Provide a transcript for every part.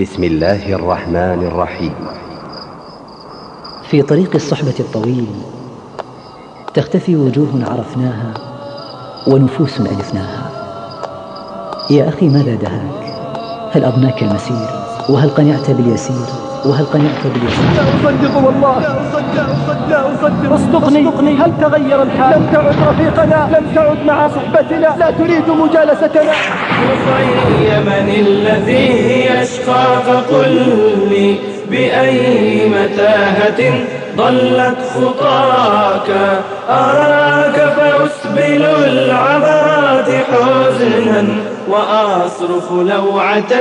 بسم الله الرحمن الرحيم. في طريق الصحبة الطويل تختفي وجوه عرفناها ونفوس ألفناها. يا أخي ماذا دهاك؟ هل أضناك المسير؟ وهل قنعت باليسير؟ وهل قنعت باليسير؟ لا أصدق والله. لا أصدق لا أصدق اصدقني هل تغير الحال؟ لم تعد رفيقنا لم تعد مع صحبتنا. لا تريد مجالستنا. مصير من الذي يشقى فقل لي بأي متاهة ضلت خطاك. أراك فأسبل العبرات حزنا. وأصرخ لوعة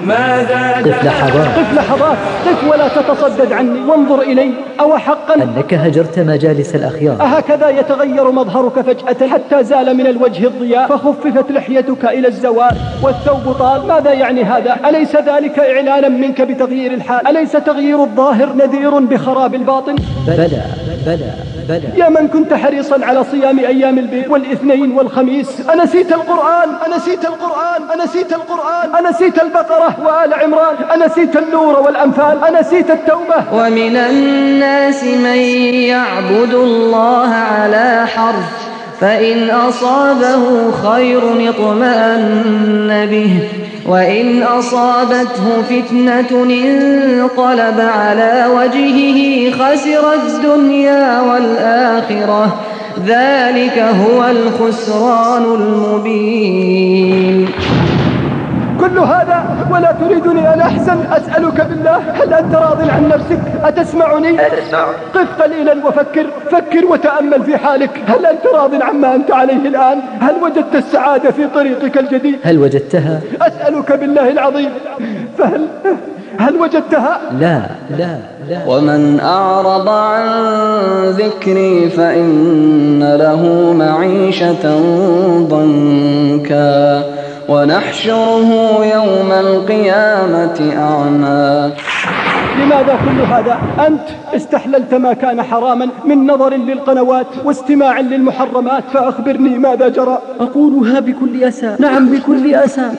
ماذا قف لحظات. قف لحظات. قف ولا تتصدد عني. وانظر إلي. أو حقا؟ أنك هجرت مجالس الأخيار. أهكذا يتغير مظهرك فجأة حتى زال من الوجه الضياء. فخففت لحيتك إلى الزوال. والثوب طال. ماذا يعني هذا؟ أليس ذلك إعلانا منك بتغيير الحال؟ أليس تغيير الظاهر نذير بخراب الباطن؟ بلى بلى بلى. يا من كنت حريصا على صيام أيام البيض والإثنين والخميس. أنسيت القرآن؟ أنسيت القرآن؟ أنسيت القرآن أنسيت البقرة وآل عمران أنسيت النور والأنفال أنسيت التوبة. ومن الناس من يعبد الله على حرف فإن أصابه خير اطمأن به وإن أصابته فتنة انقلب على وجهه خسر الدنيا والآخرة. ذلك هو الخسران المبين. كل هذا ولا تريدني أن أحزن. أسألك بالله هل أنت راض عن نفسك؟ أتسمعني؟ أتسمعني قف قليلا وفكر. فكر وتأمل في حالك. هل أنت راض عما أنت عليه الآن؟ هل وجدت السعادة في طريقك الجديد؟ هل وجدتها؟ أسألك بالله العظيم فهل هل وجدتها؟ لا لا لا. ومن أعرض عن ذكري فإن له معيشة ضنكا. ونحشره يوم القيامة أعمى. لماذا كل هذا؟ أنت استحللت ما كان حراما من نظر للقنوات واستماع للمحرمات فأخبرني ماذا جرى؟ أقولها بكل أسى نعم بكل أسى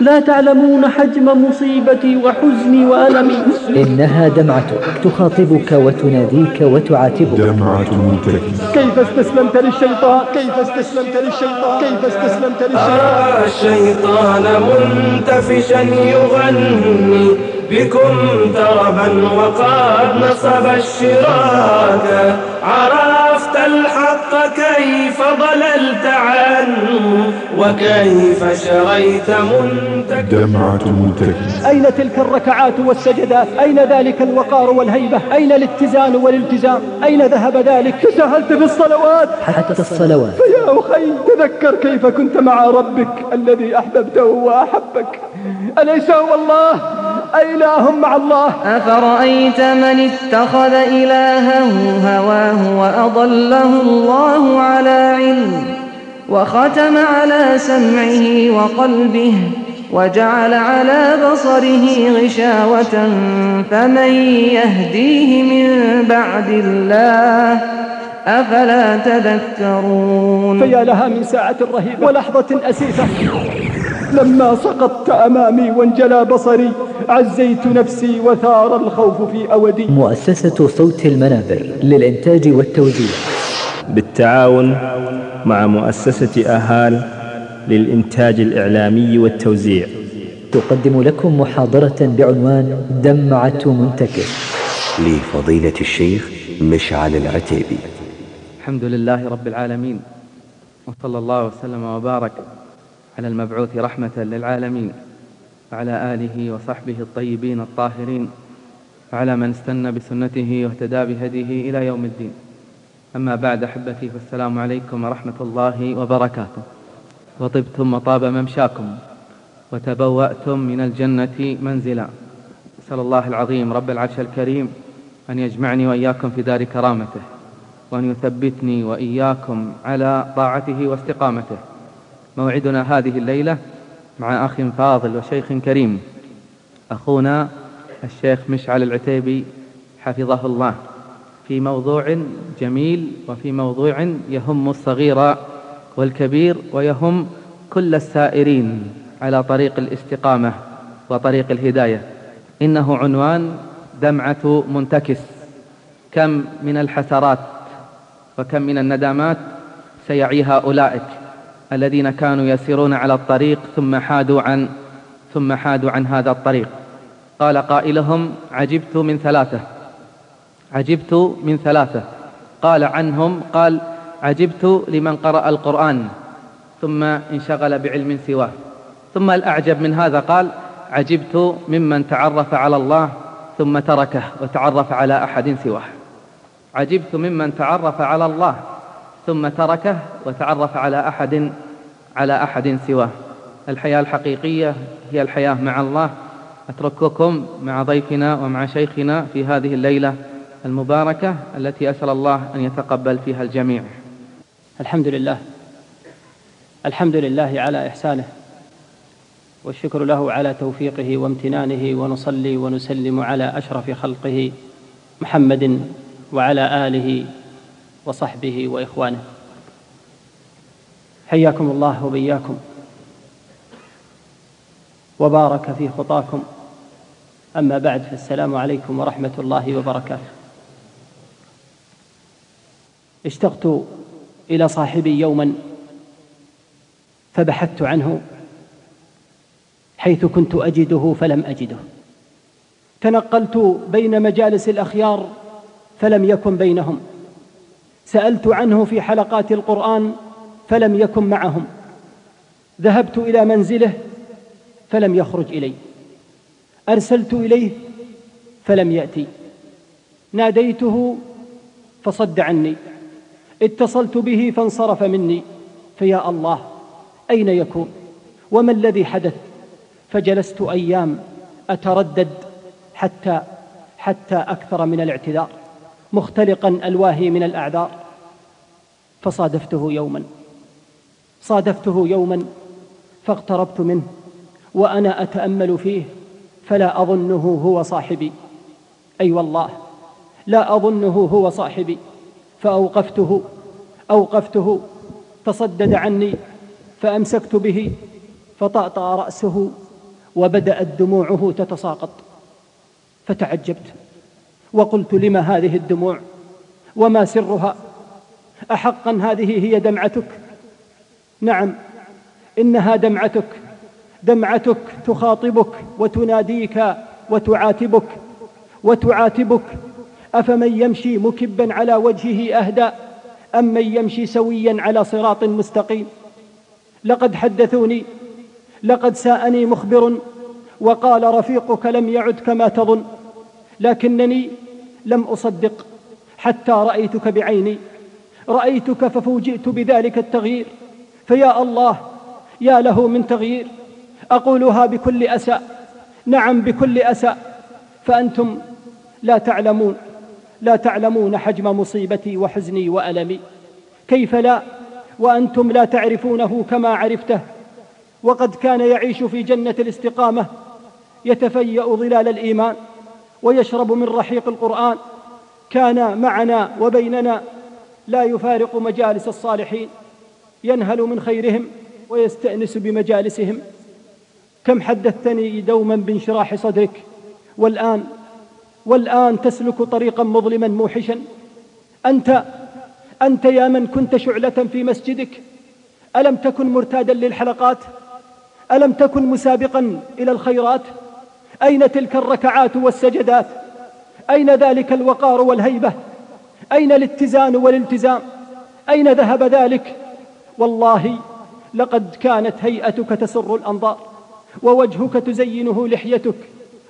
لا تعلمون حجم مصيبتي وحزني وألمي. إنها دمعتك تخاطبك وتناديك وتعاتبك. دمعة منتكسة كيف استسلمت للشيطان؟ كيف استسلمت للشيطان؟ كيف استسلمت للشيطان؟ أرى الشيطان منتفشا يغني بكم تربا وقد نصب الشراك. عرفت الحق كيف ضللت عنه وكيف شريت منتك دمعة منتكسة أين تلك الركعات والسجدات أين ذلك الوقار والهيبة؟ أين الاتزان والالتزام؟ أين ذهب ذلك؟ تساهلت في الصلوات حتى الصلوات. فيا أخي تذكر كيف كنت مع ربك الذي أحببته وأحبك. أليس هو الله؟ أإله مع الله؟ أفرأيت من اتخذ إلهه هواه وأضله الله على علم وختم على سمعه وقلبه وجعل على بصره غشاوة فمن يهديه من بعد الله؟ أفلا تذكرون؟ فيا لها من ساعة رهيبة ولحظة أسيفة لما سقطت أمامي وانجلى بصري عزيت نفسي وثار الخوف في أودي. مؤسسة صوت المنابر للإنتاج والتوزيع. بالتعاون مع مؤسسة أهال للإنتاج الإعلامي والتوزيع. تقدم لكم محاضرة بعنوان دمعة منتكس لفضيلة الشيخ مشعل العتيبي. الحمد لله رب العالمين وصلى الله وسلم وبارك على المبعوث رحمة للعالمين وعلى آله وصحبه الطيبين الطاهرين وعلى من استنى بسنته واهتدى بهديه إلى يوم الدين. أما بعد أحبتي فالسلام عليكم ورحمة الله وبركاته. وطبتم وطاب ممشاكم وتبوأتم من الجنة منزلا. أسأل الله العظيم رب العرش الكريم أن يجمعني وإياكم في دار كرامته وأن يثبتني وإياكم على طاعته واستقامته. موعدنا هذه الليلة مع أخ فاضل وشيخ كريم أخونا الشيخ مشعل العتيبي حفظه الله. في موضوع جميل وفي موضوع يهم الصغير والكبير ويهم كل السائرين على طريق الاستقامة وطريق الهداية. إنه عنوان دمعة منتكس. كم من الحسرات وكم من الندامات سيعيها أولئك. الذين كانوا يسيرون على الطريق ثم حادوا عن ثم حادوا عن هذا الطريق. قال قائلهم عجبت من ثلاثة. عجبت من ثلاثة. قال عنهم قال عجبت لمن قرأ القرآن ثم انشغل بعلم سواه. ثم الأعجب من هذا قال عجبت ممن تعرف على الله ثم تركه وتعرف على أحد سواه. عجبت ممن تعرف على الله ثم تركه وتعرف على أحد على أحد سواه. الحياة الحقيقية هي الحياة مع الله. أترككم مع ضيفنا ومع شيخنا في هذه الليلة المباركة التي أسأل الله أن يتقبل فيها الجميع. الحمد لله. الحمد لله على إحسانه. والشكر له على توفيقه وامتنانه ونصلي ونسلم على أشرف خلقه محمد وعلى آله وصحبه وإخوانه. حياكم الله وبياكم. وبارك في خطاكم. أما بعد فالسلام عليكم ورحمة الله وبركاته. اشتقت إلى صاحبي يوما فبحثت عنه حيث كنت أجده فلم أجده. تنقلت بين مجالس الأخيار فلم يكن بينهم. سألت عنه في حلقات القرآن فلم يكن معهم. ذهبت إلى منزله فلم يخرج إلي. أرسلت إليه فلم يأتي. ناديته فصد عني. اتصلت به فانصرف مني. فيا الله أين يكون؟ وما الذي حدث؟ فجلست أيام أتردد حتى حتى أكثر من الاعتذار. مختلقا الواهي من الأعذار. فصادفته يوما. صادفته يوما فاقتربت منه وأنا أتأمل فيه فلا أظنه هو صاحبي. أيوة والله لا أظنه هو صاحبي. فأوقفته أوقفته تصدد عني فأمسكت به فطأطأ رأسه وبدأت دموعه تتساقط. فتعجبت. وقلت لم هذه الدموع؟ وما سرها؟ أحقا هذه هي دمعتك؟ نعم إنها دمعتك دمعتك تخاطبك وتناديك وتعاتبك وتعاتبك. أفمن يمشي مكبا على وجهه أهدى أم من يمشي سويا على صراط مستقيم؟ لقد حدثوني لقد ساءني مخبر وقال رفيقك لم يعد كما تظن لكنني لم أصدق حتى رأيتك بعيني. رأيتك ففوجئت بذلك التغيير. فيا الله يا له من تغيير. أقولها بكل أسى نعم بكل أسى فأنتم لا تعلمون لا تعلمون حجم مصيبتي وحزني وألمي. كيف لا؟ وأنتم لا تعرفونه كما عرفته. وقد كان يعيش في جنة الاستقامة يتفيأ ظلال الإيمان. ويشرب من رحيق القرآن. كان معنا وبيننا لا يفارق مجالس الصالحين. ينهل من خيرهم ويستأنس بمجالسهم. كم حدثتني دوما بانشراح صدرك. والآن والآن تسلك طريقا مظلما موحشا. أنت أنت يا من كنت شعلة في مسجدك. ألم تكن مرتادا للحلقات؟ ألم تكن مسابقا إلى الخيرات؟ أين تلك الركعات والسجدات؟ أين ذلك الوقار والهيبة؟ أين الاتزان والالتزام؟ أين ذهب ذلك؟ والله لقد كانت هيئتك تسر الأنظار ووجهك تزينه لحيتك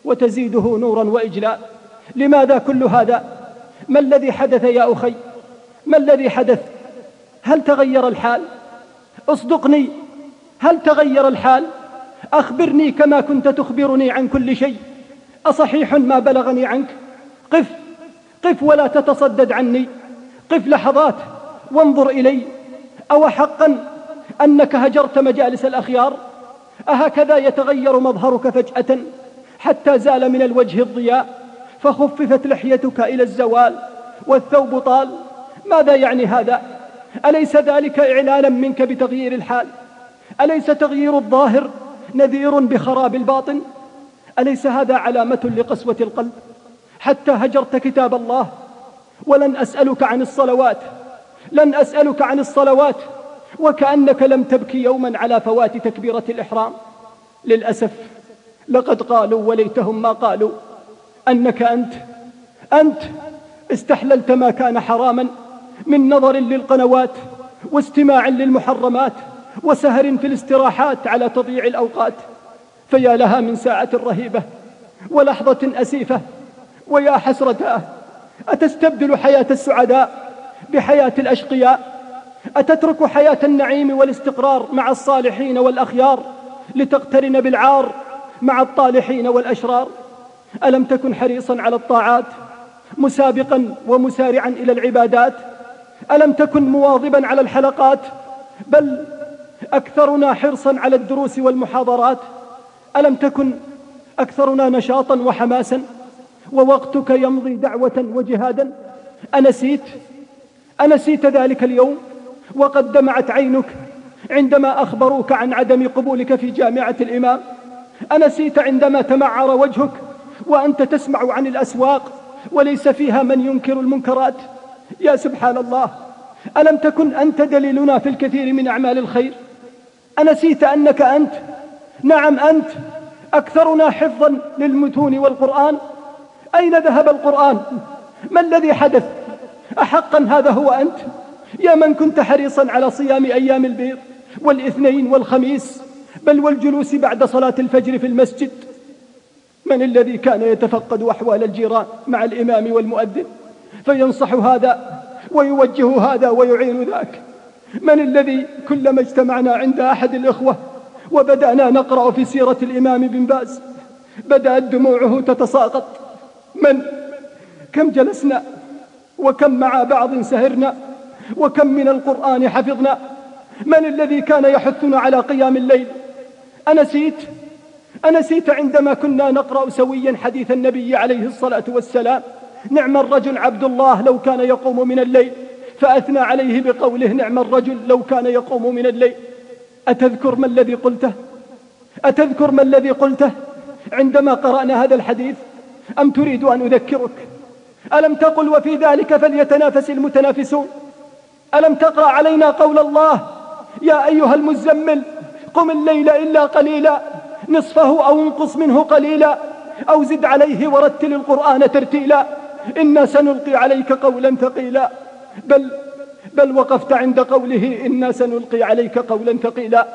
وتزيده نورا وإجلاء. لماذا كل هذا؟ ما الذي حدث يا أخي؟ ما الذي حدث؟ هل تغير الحال؟ اصدقني هل تغير الحال؟ أخبرني كما كنت تخبرني عن كل شيء. أصحيح ما بلغني عنك؟ قف قف ولا تتصدد عني. قف لحظات وانظر إلي. أو حقا أنك هجرت مجالس الأخيار؟ أهكذا يتغير مظهرك فجأة حتى زال من الوجه الضياء فخففت لحيتك إلى الزوال والثوب طال. ماذا يعني هذا؟ أليس ذلك إعلانا منك بتغيير الحال؟ أليس تغيير الظاهر؟ نذير بخراب الباطن؟ أليس هذا علامة لقسوة القلب؟ حتى هجرت كتاب الله ولن أسألك عن الصلوات لن أسألك عن الصلوات وكأنك لم تبكي يوما على فوات تكبيرة الإحرام؟ للأسف لقد قالوا وليتهم ما قالوا أنك أنت أنت استحللت ما كان حراما من نظر للقنوات واستماع للمحرمات وسهر في الاستراحات على تضييع الأوقات فيا لها من ساعة رهيبة ولحظة أسيفة ويا حسرتاه أتستبدل حياة السعداء بحياة الأشقياء؟ أتترك حياة النعيم والاستقرار مع الصالحين والأخيار لتقترن بالعار مع الطالحين والأشرار؟ ألم تكن حريصا على الطاعات مسابقا ومسارعا إلى العبادات؟ ألم تكن مواظبا على الحلقات؟ بل أكثرنا حرصا على الدروس والمحاضرات. ألم تكن أكثرنا نشاطا وحماسا؟ ووقتك يمضي دعوة وجهادا. أنسيت؟ أنسيت ذلك اليوم؟ وقد دمعت عينك عندما أخبروك عن عدم قبولك في جامعة الإمام. أنسيت عندما تمعر وجهك وأنت تسمع عن الأسواق وليس فيها من ينكر المنكرات. يا سبحان الله ألم تكن أنت دليلنا في الكثير من أعمال الخير؟ أنسيت أنك أنت. نعم أنت. أكثرنا حفظا للمتون والقرآن. أين ذهب القرآن؟ ما الذي حدث؟ أحقا هذا هو أنت؟ يا من كنت حريصا على صيام أيام البيض والاثنين والخميس بل والجلوس بعد صلاة الفجر في المسجد. من الذي كان يتفقد أحوال الجيران مع الإمام والمؤذن؟ فينصح هذا ويوجه هذا ويعين ذاك. من الذي كلما اجتمعنا عند أحد الإخوة وبدأنا نقرأ في سيرة الإمام بن باز بدأت دموعه تتساقط. من؟ كم جلسنا؟ وكم مع بعض سهرنا؟ وكم من القرآن حفظنا؟ من الذي كان يحثنا على قيام الليل؟ أنسيت؟ أنسيت عندما كنا نقرأ سويا حديث النبي عليه الصلاة والسلام نعم الرجل عبد الله لو كان يقوم من الليل فأثنى عليه بقوله نعم الرجل لو كان يقوم من الليل. أتذكر ما الذي قلته؟ أتذكر ما الذي قلته؟ عندما قرأنا هذا الحديث أم تريد أن أذكرك؟ ألم تقل وفي ذلك فليتنافس المتنافسون؟ ألم تقرأ علينا قول الله يا أيها المزمل قم الليل إلا قليلا نصفه أو انقص منه قليلا أو زد عليه ورتل القرآن ترتيلا إنا سنلقي عليك قولا ثقيلا. بل بل وقفت عند قوله إنا سنلقي عليك قولا ثقيلا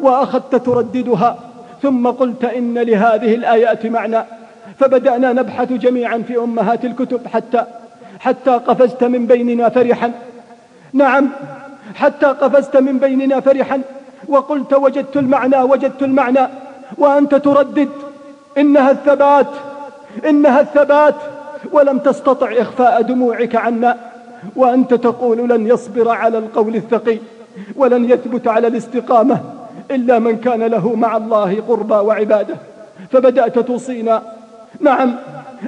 وأخذت ترددها ثم قلت إن لهذه الآيات معنى فبدأنا نبحث جميعا في أمهات الكتب حتى حتى قفزت من بيننا فرحا. نعم حتى قفزت من بيننا فرحا وقلت وجدت المعنى وجدت المعنى وأنت تردد إنها الثبات إنها الثبات ولم تستطع إخفاء دموعك عنا. وأنت تقول لن يصبر على القول الثقيل ولن يثبت على الاستقامة إلا من كان له مع الله قربى وعبادة. فبدأت توصينا. نعم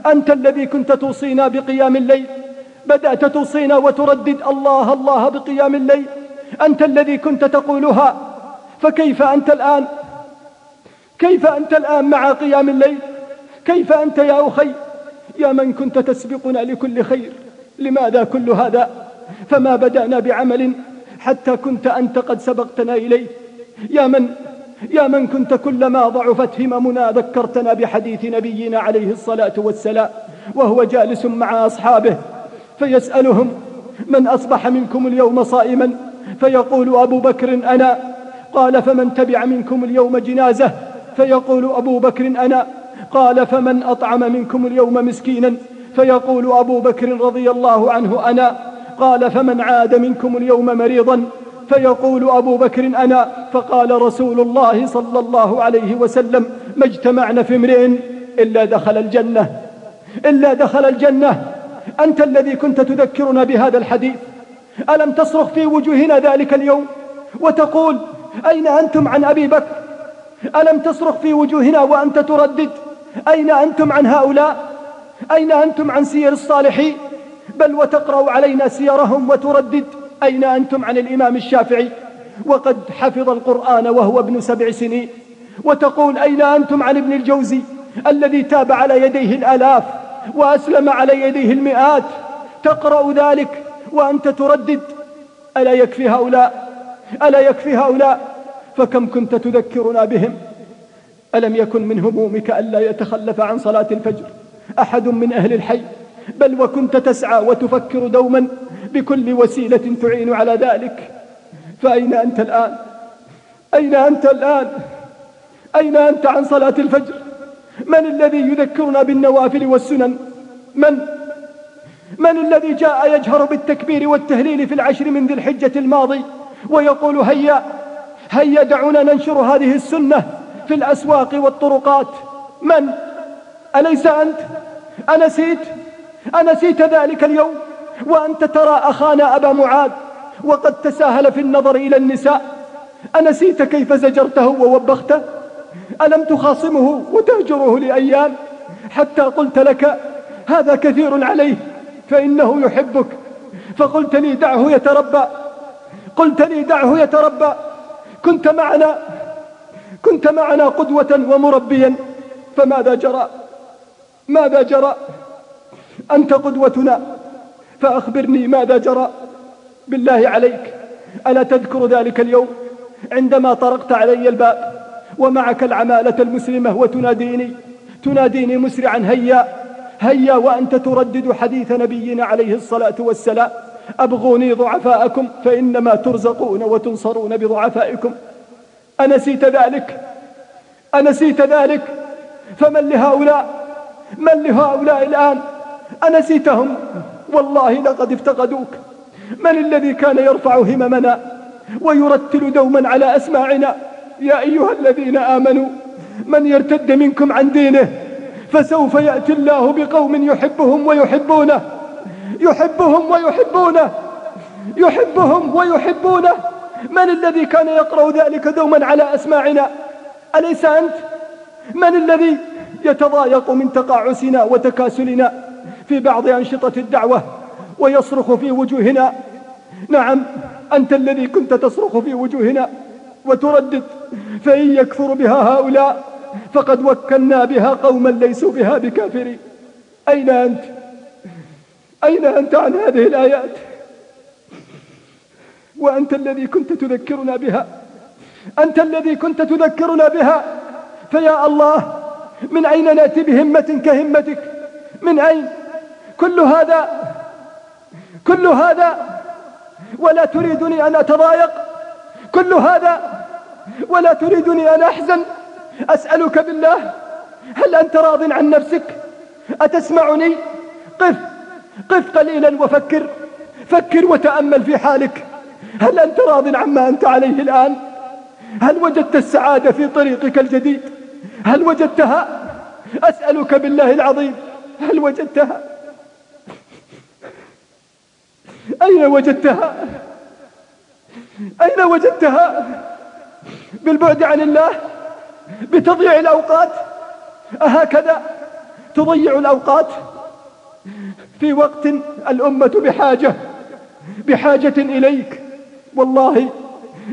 أنت الذي كنت توصينا بقيام الليل. بدأت توصينا وتردد الله الله بقيام الليل. أنت الذي كنت تقولها. فكيف أنت الآن؟ كيف أنت الآن مع قيام الليل؟ كيف أنت يا أخي؟ يا من كنت تسبقنا لكل خير. لماذا كل هذا؟ فما بدأنا بعمل حتى كنت أنت قد سبقتنا إليه. يا من؟ يا من كنت كلما ضعفت هممنا ذكرتنا بحديث نبينا عليه الصلاة والسلام وهو جالس مع أصحابه فيسألهم من أصبح منكم اليوم صائما؟ فيقول أبو بكر أنا. قال فمن تبع منكم اليوم جنازة؟ فيقول أبو بكر أنا. قال فمن أطعم منكم اليوم مسكينا؟ فيقول أبو بكر رضي الله عنه أنا قال فمن عاد منكم اليوم مريضا؟ فيقول أبو بكر أنا فقال رسول الله صلى الله عليه وسلم ما اجتمعنا في امرئ إلا دخل الجنة إلا دخل الجنة. أنت الذي كنت تذكرنا بهذا الحديث ألم تصرخ في وجوهنا ذلك اليوم وتقول أين أنتم عن أبي بكر؟ ألم تصرخ في وجوهنا وأنت تردد؟ أين أنتم عن هؤلاء؟ أين أنتم عن سير الصالحين بل وتقرأ علينا سيرهم وتردد. أين أنتم عن الإمام الشافعي؟ وقد حفظ القرآن وهو ابن سبع سنين. وتقول أين أنتم عن ابن الجوزي؟ الذي تاب على يديه الآلاف وأسلم على يديه المئات. تقرأ ذلك وأنت تردد. ألا يكفي هؤلاء؟ ألا يكفي هؤلاء؟ فكم كنت تذكرنا بهم؟ ألم يكن من همومك ألا يتخلف عن صلاة الفجر؟ أحد من أهل الحي بل وكنت تسعى وتفكر دوما بكل وسيلة تعين على ذلك. فأين أنت الآن؟ أين أنت الآن؟ أين أنت عن صلاة الفجر؟ من الذي يذكرنا بالنوافل والسنن؟ من؟ من الذي جاء يجهر بالتكبير والتهليل في العشر من ذي الحجة الماضي ويقول هيا هيا دعونا ننشر هذه السنة في الأسواق والطرقات؟ من؟ أليس أنت؟ أنسيت أنسيت ذلك اليوم وأنت ترى أخانا أبا معاذ وقد تساهل في النظر إلى النساء. أنسيت كيف زجرته ووبخته؟ ألم تخاصمه وتهجره لأيام؟ حتى قلت لك هذا كثير عليه فإنه يحبك. فقلت لي دعه يتربى. قلت لي دعه يتربى. كنت معنا كنت معنا قدوة ومربيا. فماذا جرى؟ ماذا جرى؟ أنت قدوتنا فأخبرني ماذا جرى؟ بالله عليك ألا تذكر ذلك اليوم؟ عندما طرقت علي الباب ومعك العمالة المسلمة وتناديني تناديني مسرعا هيا هيا وأنت تردد حديث نبينا عليه الصلاة والسلام أبغوني ضعفاءكم فإنما ترزقون وتنصرون بضعفائكم. أنسيت ذلك؟ أنسيت ذلك؟ فمن لهؤلاء؟ من لهؤلاء الآن؟ أنسيتهم؟ والله لقد افتقدوك. من الذي كان يرفع هممنا ويرتل دوما على أسماعنا؟ يا أيها الذين آمنوا من يرتد منكم عن دينه؟ فسوف يأتي الله بقوم يحبهم ويحبونه. يحبهم ويحبونه. يحبهم ويحبونه. من الذي كان يقرأ ذلك دوما على أسماعنا؟ أليس أنت؟ من الذي يتضايق من تقاعسنا وتكاسلنا في بعض أنشطة الدعوة ويصرخ في وجوهنا. نعم أنت الذي كنت تصرخ في وجوهنا وتردد فإن يكفر بها هؤلاء فقد وكلنا بها قوما ليسوا بها بكافرين. أين أنت؟ أين أنت عن هذه الآيات؟ وأنت الذي كنت تذكرنا بها أنت الذي كنت تذكرنا بها. فيا الله من أين نأتي بهمة كهمتك؟ من أين؟ كل هذا كل هذا ولا تريدني أن أتضايق. كل هذا ولا تريدني أن أحزن. أسألك بالله هل أنت راض عن نفسك؟ أتسمعني؟ قف قف قليلا وفكر فكر وتأمل في حالك. هل أنت راض عما أنت عليه الآن؟ هل وجدت السعادة في طريقك الجديد؟ هل وجدتها؟ أسألك بالله العظيم هل وجدتها؟ أين وجدتها؟ أين وجدتها؟ بالبعد عن الله بتضييع الأوقات؟ أهكذا تضيع الأوقات؟ في وقت الأمة بحاجة بحاجة إليك والله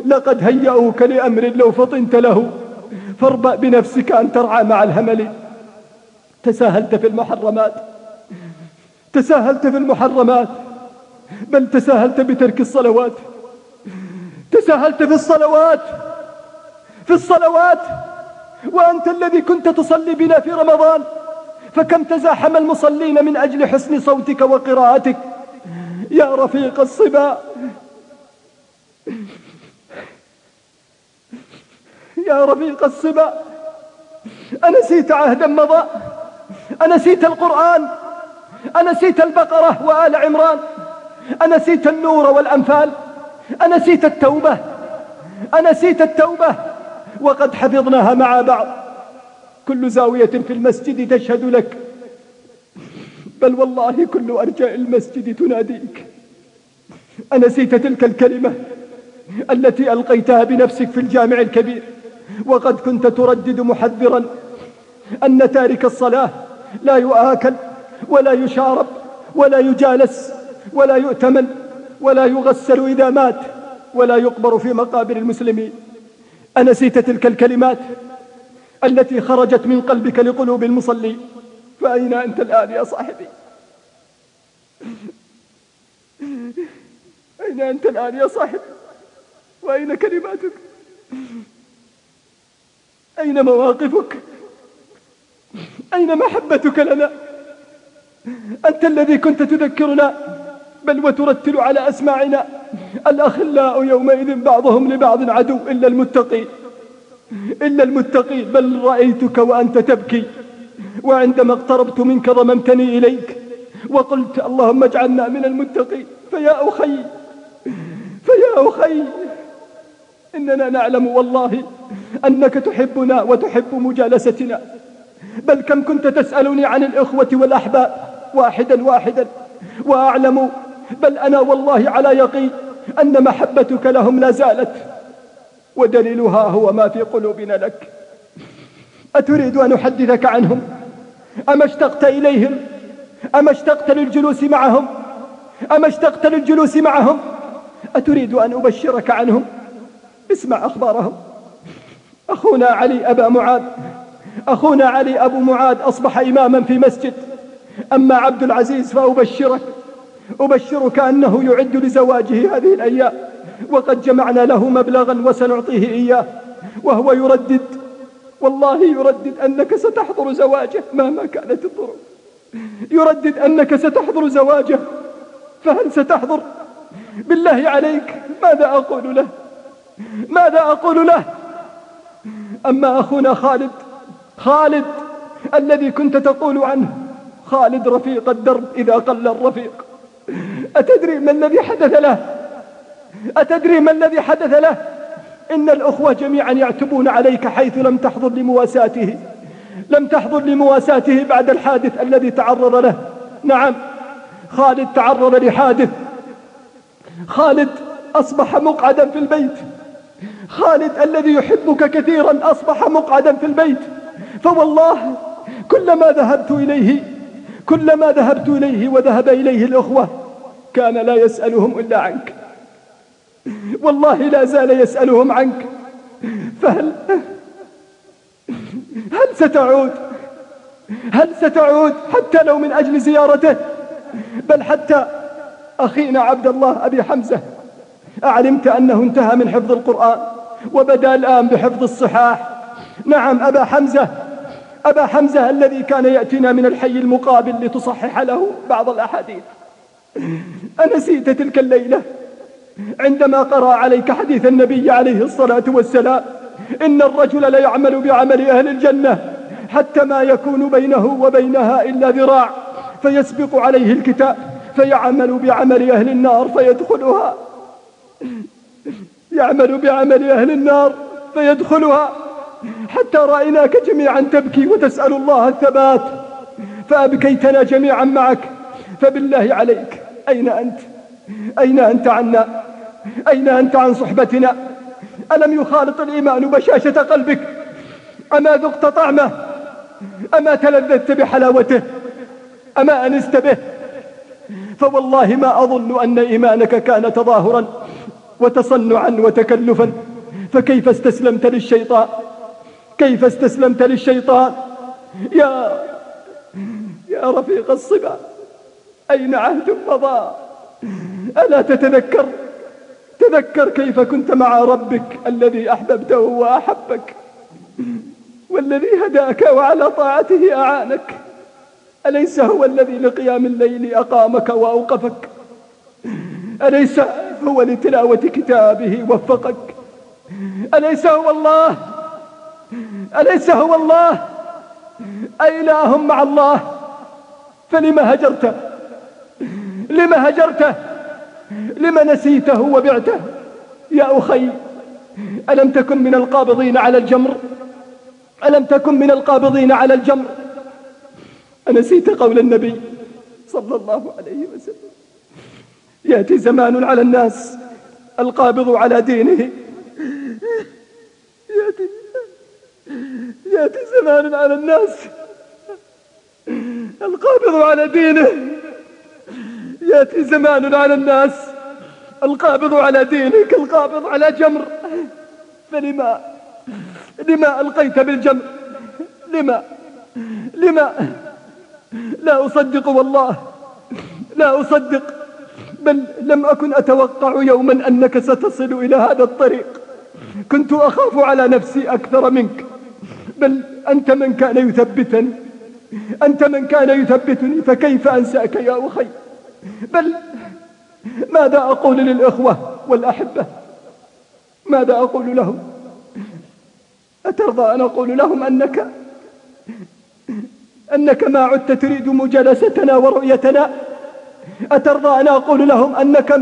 لقد هيأوك لأمر لو فطنت له. فاربأ بنفسك أن ترعى مع الهمل. تساهلت في المحرمات. تساهلت في المحرمات. بل تساهلت بترك الصلوات. تساهلت في الصلوات. في الصلوات. وأنت الذي كنت تصلي بنا في رمضان. فكم تزاحم المصلين من أجل حسن صوتك وقراءتك. يا رفيق الصبا. يا رفيق الصبا أنسيت عهدا مضى. أنسيت القرآن. أنسيت البقرة وآل عمران. أنسيت النور والأنفال. أنسيت التوبة. أنسيت التوبة. وقد حفظناها مع بعض. كل زاوية في المسجد تشهد لك. بل والله كل أرجاء المسجد تناديك. أنسيت تلك الكلمة التي ألقيتها بنفسك في الجامع الكبير. وقد كنت تردد محذرا أن تارك الصلاة لا يؤكل ولا يشارب ولا يجالس ولا يؤتمن ولا يغسل إذا مات ولا يقبر في مقابر المسلمين. أنسيت تلك الكلمات التي خرجت من قلبك لقلوب المصلين. فأين أنت الآن يا صاحبي؟ أين أنت الآن يا صاحبي؟ وأين كلماتك؟ أين مواقفك؟ أين محبتك لنا؟ أنت الذي كنت تذكرنا بل وترتل على أسماعنا. الأخلاء يومئذ بعضهم لبعض عدو إلا المتقين. إلا المتقين. بل رأيتك وأنت تبكي. وعندما اقتربت منك ضممتني إليك. وقلت اللهم اجعلنا من المتقين. فيا أخي فيا أخي إننا نعلم والله أنك تحبنا وتحب مجالستنا. بل كم كنت تسألني عن الإخوة والأحباب. واحدا واحدا. وأعلم بل أنا والله على يقين أن محبتك لهم لا زالت. ودليلها هو ما في قلوبنا لك. أتريد أن أحدثك عنهم؟ أما اشتقت إليهم؟ أما اشتقت للجلوس معهم؟ أما اشتقت للجلوس معهم؟ أتريد أن أبشرك عنهم؟ اسمع أخبارهم. أخونا علي أبا معاذ أخونا علي أبو معاذ أصبح إماما في مسجد. أما عبد العزيز فأبشرك أبشرك أنه يعد لزواجه هذه الأيام. وقد جمعنا له مبلغا وسنعطيه إياه وهو يردد. والله يردد أنك ستحضر زواجه مهما كانت الظروف. يردد أنك ستحضر زواجه فهل ستحضر؟ بالله عليك ماذا أقول له؟ ماذا أقول له؟ أما أخونا خالد خالد الذي كنت تقول عنه خالد رفيق الدرب إذا قل الرفيق. أتدري ما الذي حدث له؟ أتدري ما الذي حدث له؟ إن الأخوة جميعا يعتبون عليك حيث لم تحضر لمواساته لم تحضر لمواساته بعد الحادث الذي تعرض له. نعم خالد تعرض لحادث. خالد أصبح مقعدا في البيت. خالد الذي يحبك كثيرا أصبح مقعدا في البيت. فوالله كلما ذهبت إليه كلما ذهبت إليه وذهب إليه الأخوة كان لا يسألهم إلا عنك. والله لا زال يسألهم عنك. فهل هل ستعود؟ هل ستعود حتى لو من أجل زيارته؟ بل حتى أخينا عبد الله أبي حمزة أعلمت أنه انتهى من حفظ القرآن. وبدأ الآن بحفظ الصحاح. نعم أبا حمزة. أبا حمزة الذي كان يأتينا من الحي المقابل لتصحح له بعض الأحاديث. أنسيت تلك الليلة عندما قرأ عليك حديث النبي عليه الصلاة والسلام. إن الرجل ليعمل بعمل أهل الجنة حتى ما يكون بينه وبينها إلا ذراع. فيسبق عليه الكتاب فيعمل بعمل أهل النار فيدخلها. يعمل بعمل أهل النار فيدخلها. حتى رأيناك جميعا تبكي وتسأل الله الثبات. فأبكيتنا جميعا معك. فبالله عليك أين أنت؟ أين أنت عنا؟ أين أنت عن صحبتنا؟ ألم يخالط الإيمان بشاشة قلبك؟ أما ذقت طعمه؟ أما تلذذت بحلاوته؟ أما أنست به؟ فوالله ما أظن أن إيمانك كان تظاهرا. وتصنعا وتكلفا. فكيف استسلمت للشيطان؟ كيف استسلمت للشيطان؟ يا يا رفيق الصبا أين عهد مضى ألا تتذكر؟ تذكر كيف كنت مع ربك الذي أحببته وأحبك والذي هداك وعلى طاعته أعانك. أليس هو الذي لقيام الليل أقامك وأوقفك؟ أليس هو لتلاوة كتابه وفقك أليس هو الله؟ أليس هو الله؟ أإله مع الله؟ فلما هجرت؟ لما هجرته لما نسيته وبعته؟ يا أخي ألم تكن من القابضين على الجمر؟ ألم تكن من القابضين على الجمر؟ أنسيت قول النبي صلى الله عليه وسلم. يأتي زمان على الناس القابض على دينه. يأتي, يأتي زمان على الناس القابض على دينه. يأتي زمان على الناس القابض على دينك القابض على جمر. فلما لما ألقيت بالجمر؟ لما لما؟ لا أصدق والله. لا أصدق. بل لم أكن أتوقع يوما أنك ستصل إلى هذا الطريق. كنت أخاف على نفسي أكثر منك. بل أنت من كان يثبتني. أنت من كان يثبتني فكيف أنساك يا أخي؟ بل ماذا أقول للإخوة والأحبة؟ ماذا أقول لهم؟ أترضى أن أقول لهم أنك أنك ما عدت تريد مجالستنا ورؤيتنا؟ أترضى أن أقول لهم أنك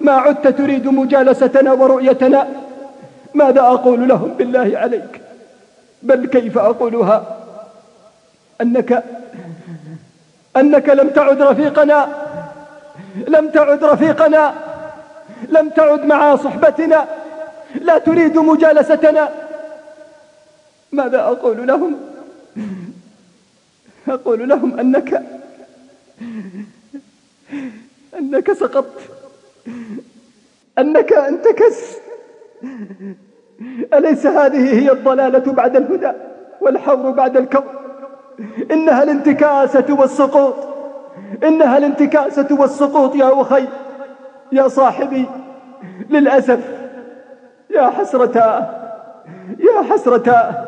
ما عدت تريد مجالستنا ورؤيتنا؟ ماذا أقول لهم بالله عليك؟ بل كيف أقولها؟ أنك أنك لم تعد رفيقنا لم تعد رفيقنا لم تعد مع صحبتنا لا تريد مجالستنا. ماذا أقول لهم؟ أقول لهم أنك أنك سقطت. أنك انتكست أليس هذه هي الضلالة بعد الهدى والحور بعد الكون؟ إنها الانتكاسة والسقوط. إنها الانتكاسة والسقوط يا أخي يا صاحبي للأسف. يا حسرتا. يا حسرتا.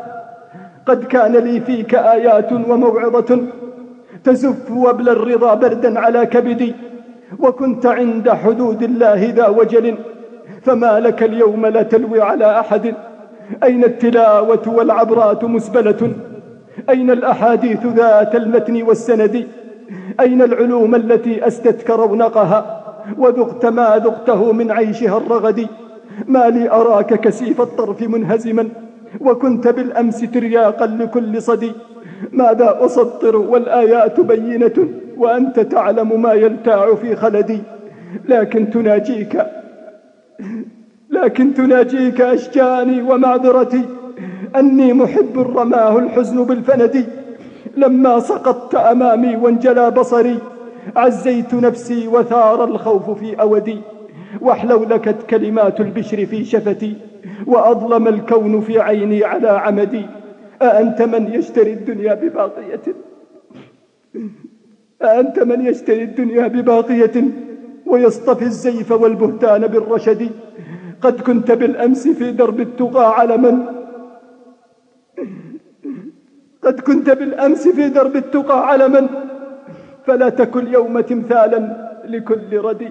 قد كان لي فيك آيات وموعظة. تزف وبل الرضا بردا على كبدي وكنت عند حدود الله ذا وجل فما لك اليوم لا تلوي على أحد. أين التلاوة والعبرات مسبلة؟ أين الأحاديث ذات المتن والسند؟ أين العلوم التي أستتك رونقها وذقت ما ذقته من عيشها الرغد. ما لي أراك كسيف الطرف منهزما وكنت بالأمس ترياقا لكل صدي. ماذا أسطر والآيات بينة وأنت تعلم ما يلتاع في خلدي. لكن تناجيك لكن تناجيك أشجاني ومعذرتي. أني محب رماه الحزن بالفند. لما سقطت أمامي وانجلى بصري عزيت نفسي وثار الخوف في أودي. واحلولكت كلمات البشر في شفتي وأظلم الكون في عيني على عمدي. أأنت من يشتري الدنيا بباقية؟ أأنت من يشتري الدنيا بباقية ويصطفي الزيف والبهتان بالرشد؟ قد كنت بالأمس في درب التقى علما قد كنت بالأمس في درب التقى علما فلا تكن يوم تمثالا لكل ردي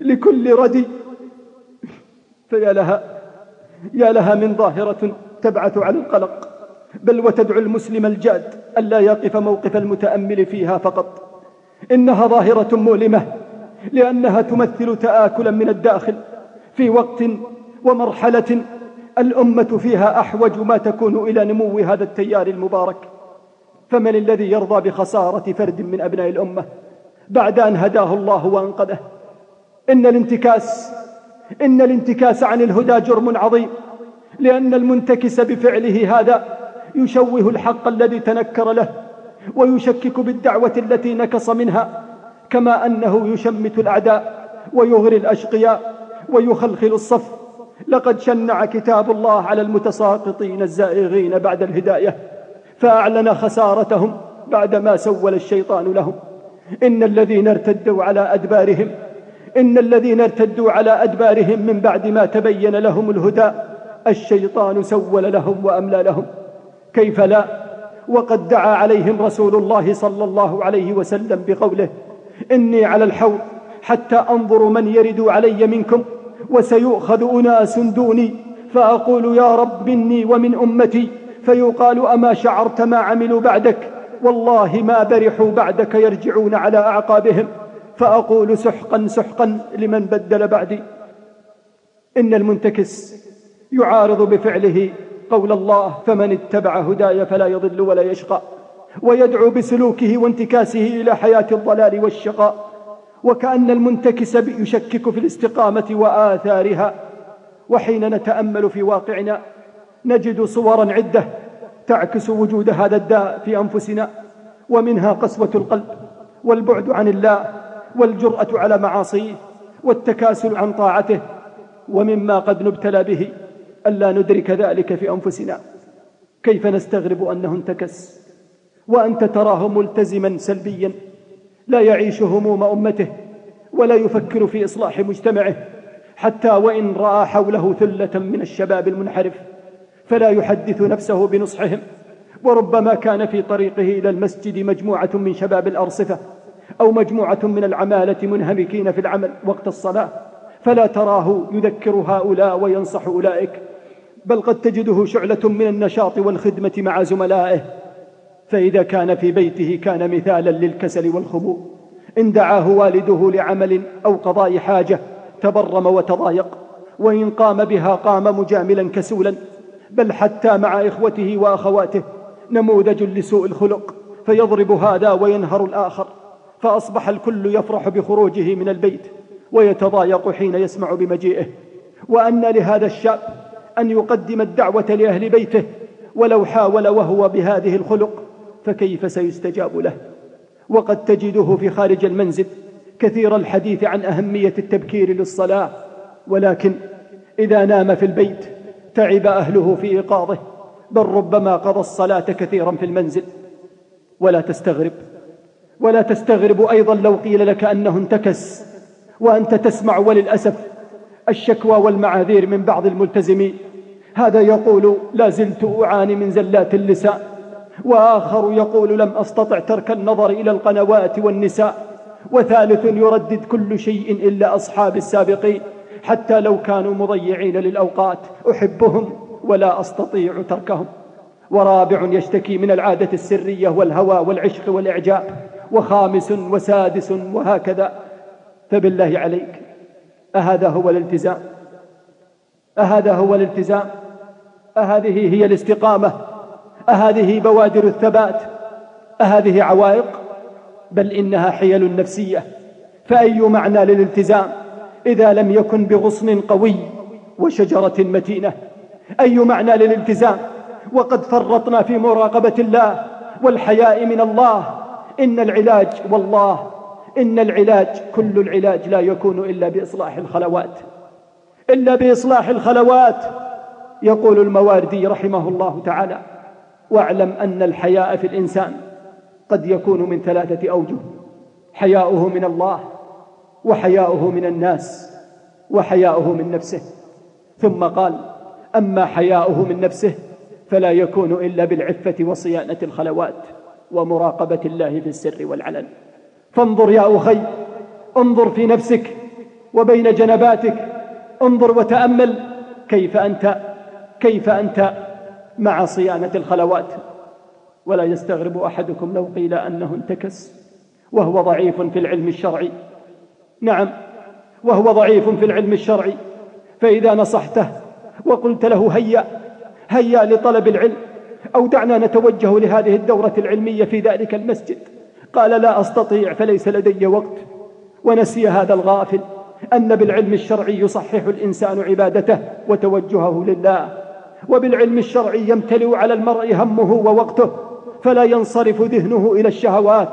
لكل ردي فيا لها يا لها من ظاهرة تبعث على القلق. بل وتدعو المسلم الجاد ألا يقف موقف المتأمل فيها فقط. إنها ظاهرة مؤلمة لأنها تمثل تآكلا من الداخل. في وقت ومرحلة الأمة فيها أحوج ما تكون إلى نمو هذا التيار المبارك. فمن الذي يرضى بخسارة فرد من أبناء الأمة بعد أن هداه الله وأنقذه؟ إن الانتكاس إن الانتكاس عن الهدى جرم عظيم لأن المنتكس بفعله هذا يشوه الحق الذي تنكر له ويشكك بالدعوة التي نكص منها كما أنه يشمت الأعداء ويغري الأشقياء ويخلخل الصف. لقد شنع كتاب الله على المتساقطين الزائغين بعد الهداية فأعلن خسارتهم بعدما سول الشيطان لهم. إن الذين ارتدوا على أدبارهم إن الذين ارتدوا على أدبارهم من بعد ما تبين لهم الهدى الشيطان سول لهم وأملى لهم. كيف لا؟ وقد دعا عليهم رسول الله صلى الله عليه وسلم بقوله إني على الحوض حتى أنظر من يرد علي منكم وسيؤخذ أناس دوني فأقول يا رب مني ومن أمتي فيقال أما شعرت ما عملوا بعدك؟ والله ما برحوا بعدك يرجعون على أعقابهم. فأقول سحقا سحقا لمن بدل بعدي. إن المنتكس يعارض بفعله قول الله فمن اتبع هداي فلا يضل ولا يشقى ويدعو بسلوكه وانتكاسه إلى حياة الضلال والشقاء وكأن المنتكس يشكك في الاستقامة وآثارها وحين نتأمل في واقعنا نجد صورا عدة تعكس وجود هذا الداء في أنفسنا ومنها قسوة القلب والبعد عن الله والجرأة على معاصيه والتكاسل عن طاعته ومما قد نبتلى به. ألا ندرك ذلك في أنفسنا. كيف نستغرب أنه انتكس؟ وأنت تراه ملتزما سلبيا. لا يعيش هموم أمته ولا يفكر في إصلاح مجتمعه حتى وإن رأى حوله ثلة من الشباب المنحرف فلا يحدث نفسه بنصحهم. وربما كان في طريقه إلى المسجد مجموعة من شباب الأرصفة أو مجموعة من العمالة منهمكين في العمل وقت الصلاة فلا تراه يذكر هؤلاء وينصح أولئك. بل قد تجده شعلة من النشاط والخدمة مع زملائه. فإذا كان في بيته كان مثالا للكسل والخبوء إن دعاه والده لعمل أو قضاء حاجة تبرم وتضايق. وإن قام بها قام مجاملا كسولا. بل حتى مع إخوته وأخواته نموذج لسوء الخلق. فيضرب هذا وينهر الآخر. فأصبح الكل يفرح بخروجه من البيت ويتضايق حين يسمع بمجيئه. وأن لهذا الشاب أن يقدم الدعوة لأهل بيته ولو حاول وهو بهذه الخلق فكيف سيستجاب له؟ وقد تجده في خارج المنزل كثير الحديث عن أهمية التبكير للصلاة ولكن إذا نام في البيت تعب أهله في إيقاظه بل ربما قضى الصلاة كثيرا في المنزل. ولا تستغرب ولا تستغرب أيضا لو قيل لك أنه انتكس وأنت تسمع وللأسف الشكوى والمعاذير من بعض الملتزمين. هذا يقول لا زلت أعاني من زلات اللسان وآخر يقول لم أستطع ترك النظر إلى القنوات والنساء وثالث يردد كل شيء إلا أصحاب السابقين حتى لو كانوا مضيعين للأوقات أحبهم ولا أستطيع تركهم. ورابع يشتكي من العادة السرية والهوى والعشق والإعجاب وخامس وسادس وهكذا. فبالله عليك أهذا هو الالتزام؟ أهذا هو الالتزام؟ أهذه هي الاستقامة أهذه بوادر الثبات أهذه عوائق؟ بل إنها حيل نفسية. فأي معنى للالتزام إذا لم يكن بغصن قوي وشجرة متينة؟ أي معنى للالتزام؟ وقد فرطنا في مراقبة الله والحياء من الله. إن العلاج والله إن العلاج كل العلاج لا يكون إلا بإصلاح الخلوات. إلا بإصلاح الخلوات. يقول المواردي رحمه الله تعالى واعلم أن الحياء في الإنسان قد يكون من ثلاثة أوجه حياؤه من الله وحياؤه من الناس وحياؤه من نفسه. ثم قال أما حياؤه من نفسه فلا يكون إلا بالعفة وصيانة الخلوات ومراقبة الله في السر والعلن. فانظر يا أخي انظر في نفسك وبين جنباتك انظر وتأمل كيف أنت كيف أنت مع صيانة الخلوات؟ ولا يستغرب أحدكم لو قيل أنه انتكس وهو ضعيف في العلم الشرعي. نعم وهو ضعيف في العلم الشرعي. فإذا نصحته وقلت له هيا هيا لطلب العلم أو دعنا نتوجه لهذه الدورة العلمية في ذلك المسجد. قال لا أستطيع فليس لدي وقت. ونسي هذا الغافل أن بالعلم الشرعي يصحح الإنسان عبادته وتوجهه لله. وبالعلم الشرعي يمتلئ على المرء همه ووقته فلا ينصرف ذهنه إلى الشهوات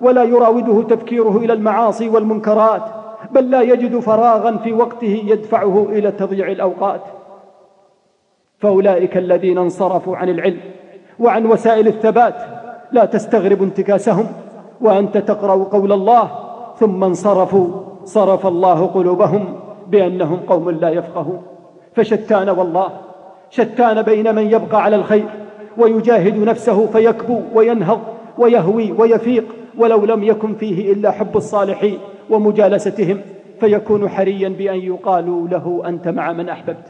ولا يراوده تفكيره إلى المعاصي والمنكرات بل لا يجد فراغا في وقته يدفعه إلى تضييع الأوقات. فأولئك الذين انصرفوا عن العلم وعن وسائل الثبات لا تستغرب انتكاسهم وأنت تقرأ قول الله ثم انصرفوا صرف الله قلوبهم بأنهم قوم لا يفقهون. فشتان والله شتان بين من يبقى على الخير ويجاهد نفسه فيكبو وينهض ويهوي ويفيق ولو لم يكن فيه إلا حب الصالحين ومجالستهم فيكون حريا بأن يقال له أنت مع من أحببت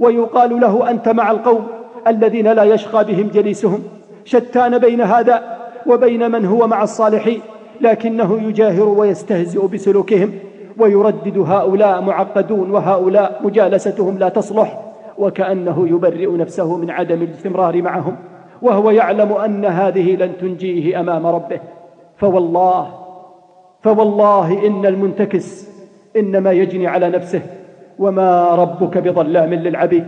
ويقال له أنت مع القوم الذين لا يشقى بهم جليسهم. شتان بين هذا وبين من هو مع الصالحين لكنه يجاهر ويستهزئ بسلوكهم ويردد هؤلاء معقدون وهؤلاء مجالستهم لا تصلح. وكأنه يبرئ نفسه من عدم الاستمرار معهم وهو يعلم أن هذه لن تنجيه أمام ربه. فوالله فوالله إن المنتكس إنما يجني على نفسه. وما ربك بظلام للعبيد.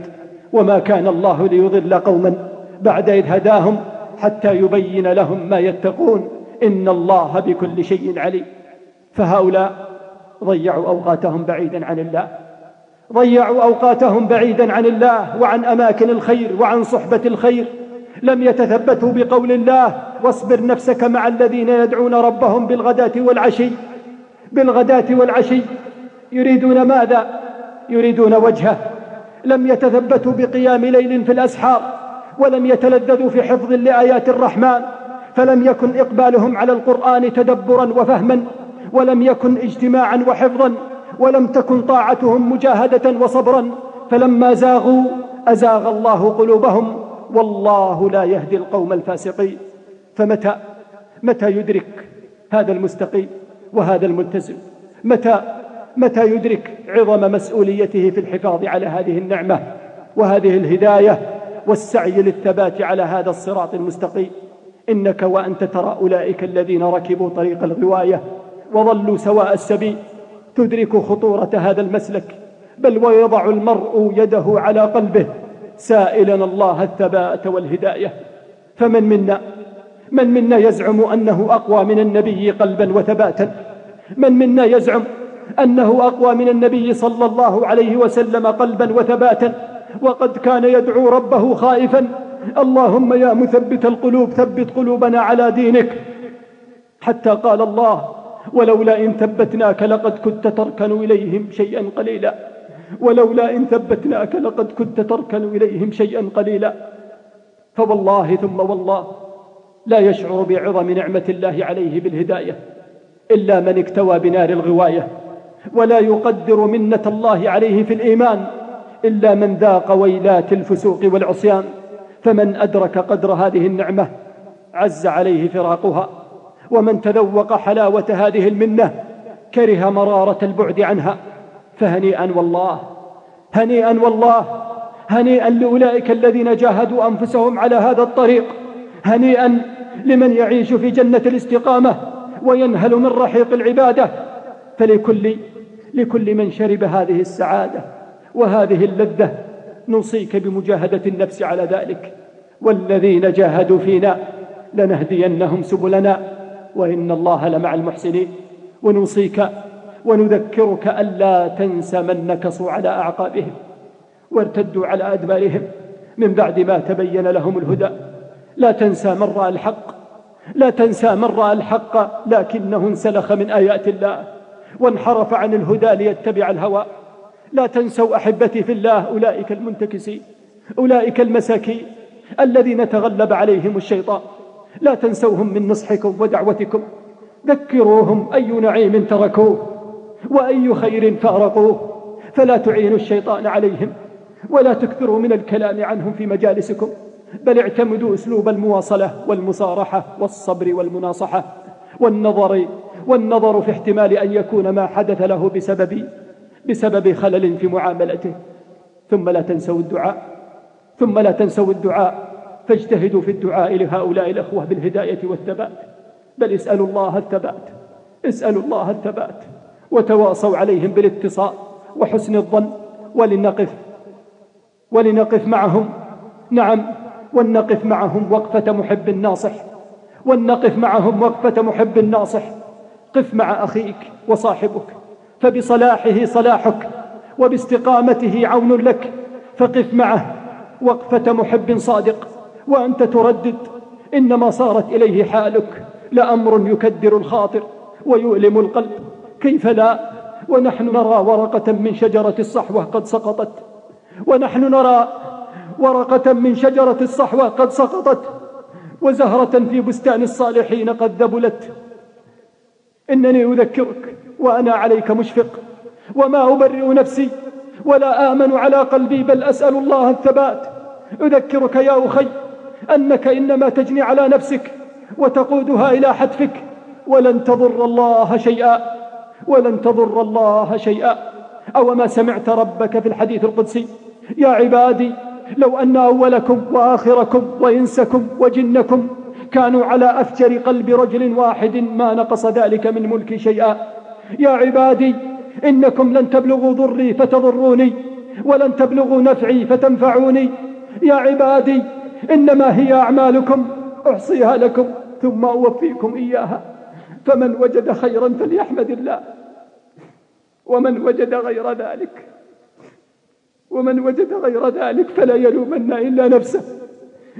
وما كان الله ليضل قوما بعد إذ هداهم حتى يبين لهم ما يتقون. إن الله بكل شيء عليم. فهؤلاء ضيعوا أوقاتهم بعيدا عن الله. ضيعوا أوقاتهم بعيدا عن الله وعن أماكن الخير وعن صحبة الخير. لم يتثبتوا بقول الله واصبر نفسك مع الذين يدعون ربهم بالغداة والعشي. بالغداة والعشي. يريدون ماذا؟ يريدون وجهه. لم يتثبتوا بقيام ليل في الأسحار ولم يتلذذوا في حفظ لآيات الرحمن. فلم يكن إقبالهم على القرآن تدبرا وفهما ولم يكن اجتماعا وحفظا. ولم تكن طاعتهم مجاهدة وصبرا فلما زاغوا أزاغ الله قلوبهم والله لا يهدي القوم الفاسقين. فمتى؟ متى يدرك هذا المستقيم وهذا الملتزم؟ متى؟ متى يدرك عظم مسؤوليته في الحفاظ على هذه النعمة وهذه الهداية والسعي للثبات على هذا الصراط المستقيم؟ إنك وأنت ترى أولئك الذين ركبوا طريق الغواية وظلوا سواء السبيل. تدرك خطورة هذا المسلك بل ويضع المرء يده على قلبه سائلا الله الثبات والهداية. فمن منا من منا يزعم أنه أقوى من النبي قلبا وثباتا؟ من منا يزعم أنه أقوى من النبي صلى الله عليه وسلم قلبا وثباتا؟ وقد كان يدعو ربه خائفا اللهم يا مثبت القلوب ثبت قلوبنا على دينك. حتى قال الله ولولا إن ثبتناك لقد كنت تركن إليهم شيئا قليلا. ولولا إن ثبتناك لقد كنت تركن إليهم شيئا قليلا. فوالله ثم والله لا يشعر بعظم نعمة الله عليه بالهداية إلا من اكتوى بنار الغواية. ولا يقدر منة الله عليه في الإيمان إلا من ذاق ويلات الفسوق والعصيان. فمن أدرك قدر هذه النعمة عز عليه فراقها. ومن تذوق حلاوة هذه المنة كره مرارة البعد عنها. فهنيئا والله هنيئا والله هنيئا لأولئك الذين جاهدوا أنفسهم على هذا الطريق. هنيئا لمن يعيش في جنة الاستقامة وينهل من رحيق العبادة. فلكل لكل من شرب هذه السعادة وهذه اللذة نوصيك بمجاهدة النفس على ذلك. والذين جاهدوا فينا لنهدينهم سبلنا. وإن الله لمع المحسنين. ونوصيك ونذكرك ألا تنس من نكصوا على أعقابهم وارتدوا على أدبارهم. من بعد ما تبين لهم الهدى. لا تنسى من رأى الحق. لا تنسى من رأى الحق. لكنه انسلخ من آيات الله وانحرف عن الهدى ليتبع الهوى. لا تنسوا أحبتي في الله. أولئك المنتكسين. أولئك المساكين. الذين تغلب عليهم الشيطان. لا تنسوهم من نصحكم ودعوتكم. ذكروهم أي نعيم تركوه وأي خير فارقوه. فلا تعينوا الشيطان عليهم ولا تكثروا من الكلام عنهم في مجالسكم. بل اعتمدوا أسلوب المواصلة والمصارحة والصبر والمناصحة والنظر والنظر في احتمال أن يكون ما حدث له بسبب بسبب خلل في معاملته. ثم لا تنسوا الدعاء. ثم لا تنسوا الدعاء. فاجتهدوا في الدعاء لهؤلاء الأخوة بالهداية والثبات. بل اسألوا الله الثبات. اسألوا الله الثبات. وتواصوا عليهم بالاتصال وحسن الظن ولنقف ولنقف معهم. نعم ولنقف معهم وقفة محب ناصح ولنقف معهم وقفة محب ناصح قف مع أخيك وصاحبك فبصلاحه صلاحك وباستقامته عون لك. فقف معه وقفة محب صادق. وأنت تردد إنما صارت إليه حالك لأمر يكدر الخاطر ويؤلم القلب. كيف لا؟ ونحن نرى ورقة من شجرة الصحوة قد سقطت. ونحن نرى ورقة من شجرة الصحوة قد سقطت. وزهرة في بستان الصالحين قد ذبلت. إنني أذكرك وأنا عليك مشفق. وما أبرئ نفسي ولا آمن على قلبي بل أسأل الله الثبات. أذكرك يا أخي أنك إنما تجني على نفسك وتقودها إلى حتفك. ولن تضر الله شيئا ولن تضر الله شيئا. أو ما سمعت ربك في الحديث القدسي يا عبادي لو أن أولكم وآخركم وإنسكم وجنكم كانوا على أفجر قلب رجل واحد ما نقص ذلك من ملك شيئا. يا عبادي إنكم لن تبلغوا ضري فتضروني ولن تبلغوا نفعي فتنفعوني. يا عبادي إنما هي أعمالكم أحصيها لكم ثم أوفيكم إياها. فمن وجد خيرا فليحمد الله ومن وجد غير ذلك ومن وجد غير ذلك فلا يلومن إلا نفسه.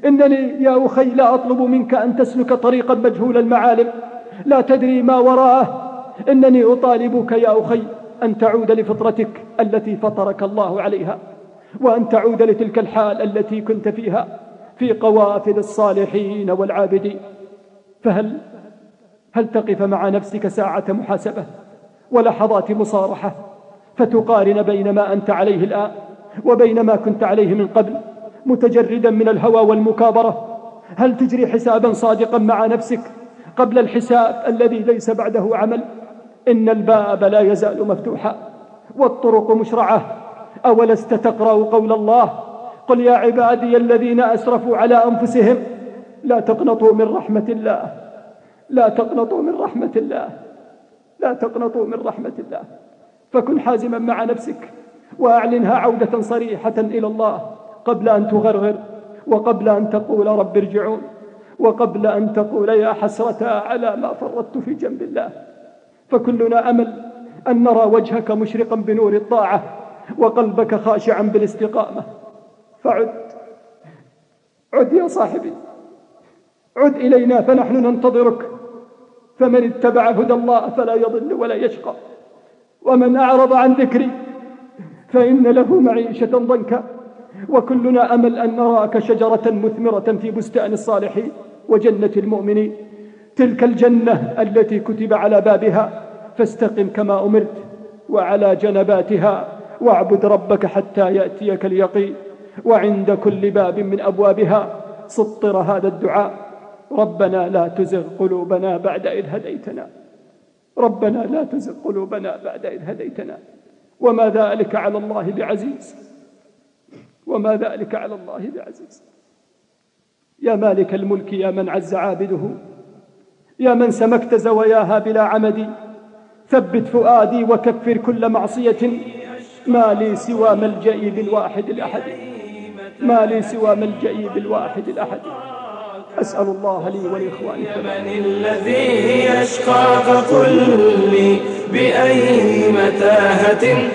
إنني يا أخي لا أطلب منك أن تسلك طريقا مجهول المعالم. لا تدري ما وراءه. إنني أطالبك يا أخي أن تعود لفطرتك التي فطرك الله عليها وأن تعود لتلك الحال التي كنت فيها. في قوافل الصالحين والعابدين. فهل هل تقف مع نفسك ساعة محاسبة ولحظات مصارحة فتقارن بين ما أنت عليه الآن وبين ما كنت عليه من قبل متجردا من الهوى والمكابرة؟ هل تجري حسابا صادقا مع نفسك قبل الحساب الذي ليس بعده عمل؟ إن الباب لا يزال مفتوحا والطرق مشرعة أولست تقرأ قول الله قل يا عبادي الذين أسرفوا على أنفسهم. لا تقنطوا من رحمة الله. لا تقنطوا من رحمة الله. لا تقنطوا من رحمة الله. فكن حازما مع نفسك وأعلنها عودة صريحة إلى الله قبل أن تغرغر وقبل أن تقول رب ارجعون وقبل أن تقول يا حسرة على ما فرطت في جنب الله. فكلنا أمل أن نرى وجهك مشرقا بنور الطاعة وقلبك خاشعا بالاستقامة. فعد. عد يا صاحبي. عد إلينا فنحن ننتظرك. فمن اتبع هدى الله فلا يضل ولا يشقى. ومن أعرض عن ذكري فإن له معيشة ضنكا. وكلنا أمل أن نراك شجرة مثمرة في بستان الصالحين وجنة المؤمنين. تلك الجنة التي كتب على بابها فاستقم كما أمرت وعلى جنباتها واعبد ربك حتى يأتيك اليقين. وعند كل باب من أبوابها سطر هذا الدعاء. ربنا لا تزغ قلوبنا بعد إذ هديتنا. ربنا لا تزغ قلوبنا بعد إذ هديتنا. وما ذلك على الله بعزيز. وما ذلك على الله بعزيز. يا مالك الملك يا من عز عابده. يا من سمكت زواياها بلا عمد. ثبت فؤادي وكفر كل معصية. ما لي سوى ملجئي بالواحد الأحد. ما لي سوى ملجئي بالواحد الأحد. أسأل الله لي ولإخواني. من الذي يشقى فقل لي بأي متاهة؟